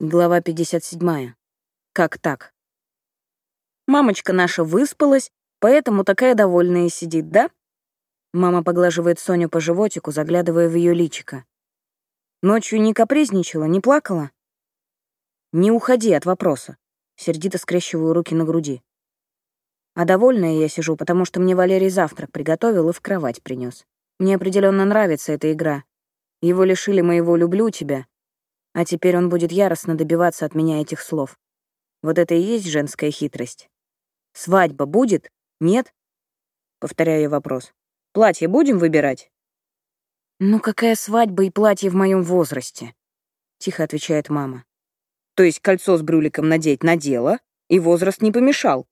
Глава 57. Как так? Мамочка наша выспалась, поэтому такая довольная сидит, да? Мама поглаживает Соню по животику, заглядывая в ее личико. Ночью не капризничала, не плакала? Не уходи от вопроса. Сердито скрещиваю руки на груди. А довольная я сижу, потому что мне Валерий завтрак приготовил и в кровать принес. Мне определенно нравится эта игра. Его лишили моего «люблю тебя», а теперь он будет яростно добиваться от меня этих слов. Вот это и есть женская хитрость. Свадьба будет? Нет? Повторяю я вопрос. Платье будем выбирать? Ну какая свадьба и платье в моем возрасте? Тихо отвечает мама. То есть кольцо с брюликом надеть надела, и возраст не помешал.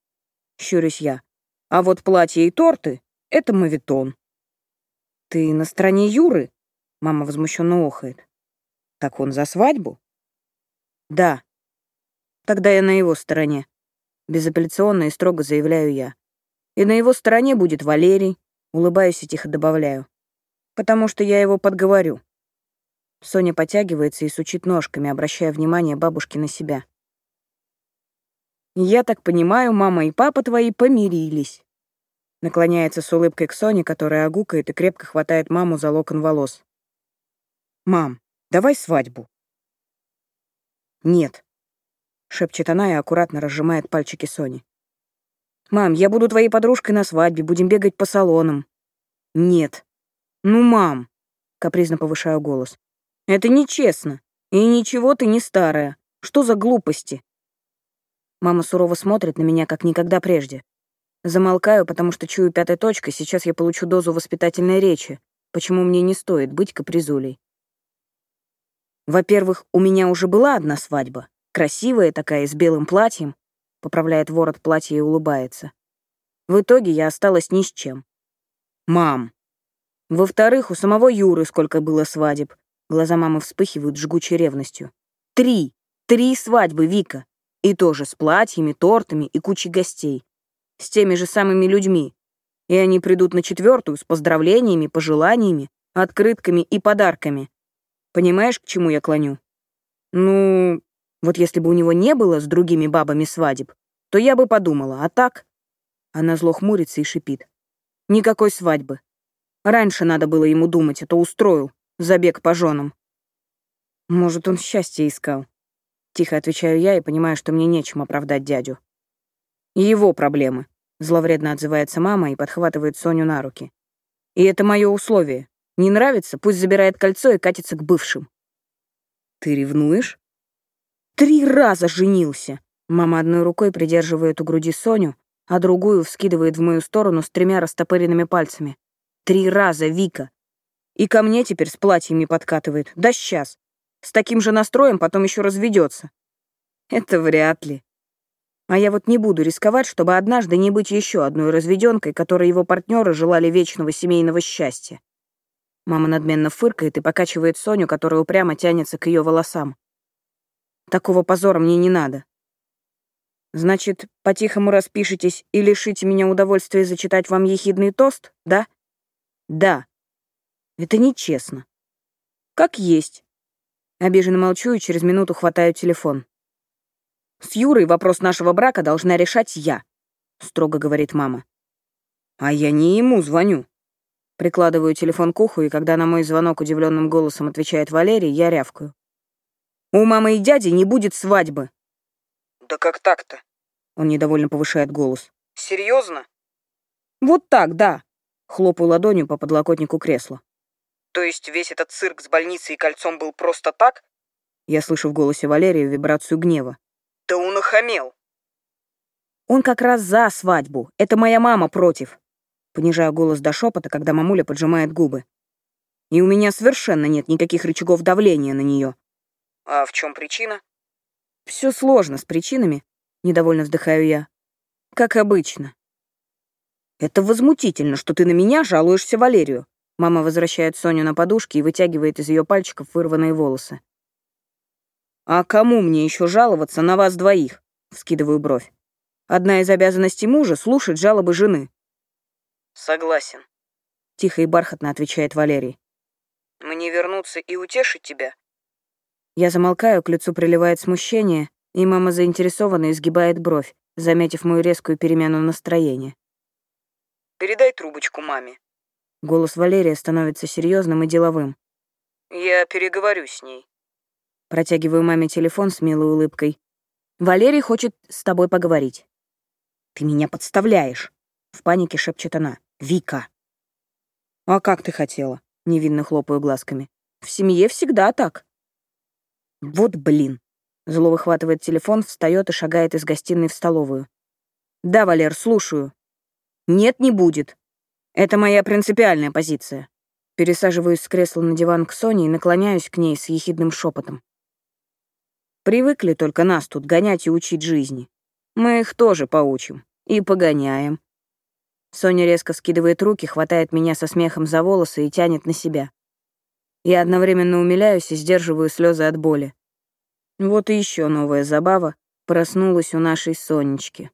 Щурюсь я. А вот платье и торты — это мавитон. Ты на стороне Юры? Мама возмущенно охает. Так он за свадьбу? Да. Тогда я на его стороне. Безапелляционно и строго заявляю я. И на его стороне будет Валерий, улыбаюсь и тихо добавляю. Потому что я его подговорю. Соня потягивается и сучит ножками, обращая внимание бабушки на себя. «Я так понимаю, мама и папа твои помирились». Наклоняется с улыбкой к Соне, которая огукает и крепко хватает маму за локон волос. «Мам, Давай свадьбу». «Нет», — шепчет она и аккуратно разжимает пальчики Сони. «Мам, я буду твоей подружкой на свадьбе, будем бегать по салонам». «Нет». «Ну, мам», — капризно повышаю голос. «Это нечестно. И ничего ты не старая. Что за глупости?» Мама сурово смотрит на меня, как никогда прежде. Замолкаю, потому что чую пятой точкой, сейчас я получу дозу воспитательной речи, почему мне не стоит быть капризулей. Во-первых, у меня уже была одна свадьба, красивая такая, с белым платьем, поправляет ворот платья и улыбается. В итоге я осталась ни с чем. Мам. Во-вторых, у самого Юры сколько было свадеб. Глаза мамы вспыхивают жгучей ревностью. Три. Три свадьбы, Вика. И тоже с платьями, тортами и кучей гостей. С теми же самыми людьми. И они придут на четвертую с поздравлениями, пожеланиями, открытками и подарками. Понимаешь, к чему я клоню? Ну, вот если бы у него не было с другими бабами свадеб, то я бы подумала, а так? Она зло хмурится и шипит. Никакой свадьбы. Раньше надо было ему думать, а то устроил. Забег по женам. Может, он счастье искал. Тихо отвечаю я и понимаю, что мне нечем оправдать дядю. Его проблемы. Зловредно отзывается мама и подхватывает Соню на руки. И это мое условие. Не нравится, пусть забирает кольцо и катится к бывшим. Ты ревнуешь? Три раза женился. Мама одной рукой придерживает у груди Соню, а другую вскидывает в мою сторону с тремя растопыренными пальцами. Три раза, Вика. И ко мне теперь с платьями подкатывает. Да сейчас. С таким же настроем потом еще разведется. Это вряд ли. А я вот не буду рисковать, чтобы однажды не быть еще одной разведенкой, которой его партнеры желали вечного семейного счастья. Мама надменно фыркает и покачивает Соню, которая упрямо тянется к ее волосам. Такого позора мне не надо. Значит, по-тихому распишитесь и лишите меня удовольствия зачитать вам ехидный тост, да? Да. Это нечестно. Как есть. Обиженно молчу и через минуту хватаю телефон. С Юрой вопрос нашего брака должна решать я, строго говорит мама. А я не ему звоню. Прикладываю телефон к уху, и когда на мой звонок удивленным голосом отвечает Валерий, я рявкаю. «У мамы и дяди не будет свадьбы». «Да как так-то?» Он недовольно повышает голос. «Серьезно?» «Вот так, да», — хлопаю ладонью по подлокотнику кресла. «То есть весь этот цирк с больницей и кольцом был просто так?» Я слышу в голосе Валерия вибрацию гнева. «Да он охамел!» «Он как раз за свадьбу. Это моя мама против понижая голос до шепота, когда мамуля поджимает губы. И у меня совершенно нет никаких рычагов давления на нее. А в чем причина? Все сложно с причинами, недовольно вздыхаю я. Как обычно. Это возмутительно, что ты на меня жалуешься Валерию. Мама возвращает Соню на подушке и вытягивает из ее пальчиков вырванные волосы. «А кому мне еще жаловаться на вас двоих?» — вскидываю бровь. «Одна из обязанностей мужа — слушать жалобы жены. Согласен. Тихо и бархатно отвечает Валерий. Мне вернуться и утешить тебя? Я замолкаю, к лицу приливает смущение, и мама заинтересованно изгибает бровь, заметив мою резкую перемену настроения. «Передай трубочку маме». Голос Валерия становится серьезным и деловым. «Я переговорю с ней». Протягиваю маме телефон с милой улыбкой. «Валерий хочет с тобой поговорить». «Ты меня подставляешь!» — в панике шепчет она. «Вика!» «А как ты хотела?» — невинно хлопаю глазками. «В семье всегда так». «Вот блин!» Зло выхватывает телефон, встает и шагает из гостиной в столовую. «Да, Валер, слушаю». «Нет, не будет. Это моя принципиальная позиция». Пересаживаюсь с кресла на диван к Соне и наклоняюсь к ней с ехидным шепотом. Привыкли только нас тут гонять и учить жизни. Мы их тоже поучим. И погоняем. Соня резко скидывает руки, хватает меня со смехом за волосы и тянет на себя. Я одновременно умиляюсь и сдерживаю слезы от боли. Вот и еще новая забава проснулась у нашей Сонечки.